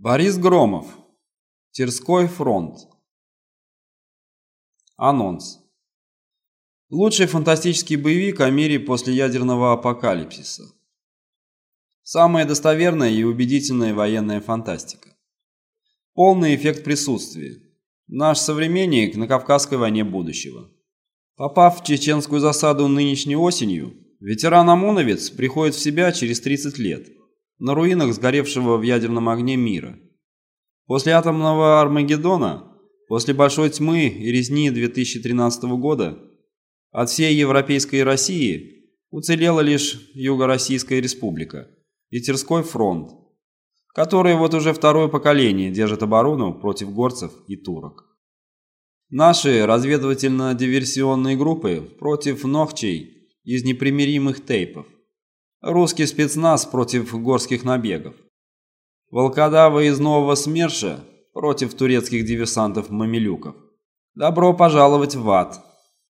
Борис Громов. Терской фронт. Анонс. Лучший фантастический боевик о мире после ядерного апокалипсиса. Самая достоверная и убедительная военная фантастика. Полный эффект присутствия. Наш современник на Кавказской войне будущего. Попав в чеченскую засаду нынешней осенью, ветеран-ОМОНовец приходит в себя через 30 лет – на руинах сгоревшего в ядерном огне мира. После атомного Армагеддона, после Большой тьмы и резни 2013 года, от всей Европейской России уцелела лишь Юго-Российская Республика и Терской фронт, который вот уже второе поколение держит оборону против горцев и турок. Наши разведывательно-диверсионные группы против ногчей из непримиримых тейпов. Русский спецназ против горских набегов. Волкодавы из Нового СМЕРШа против турецких диверсантов-мамилюков. Добро пожаловать в ад!